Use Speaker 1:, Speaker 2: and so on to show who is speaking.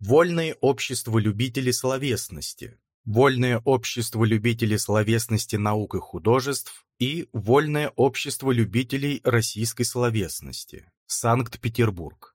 Speaker 1: Вольное общество любителей словесности, Вольное общество любителей словесности наук и художеств и Вольное общество любителей российской словесности, Санкт-Петербург.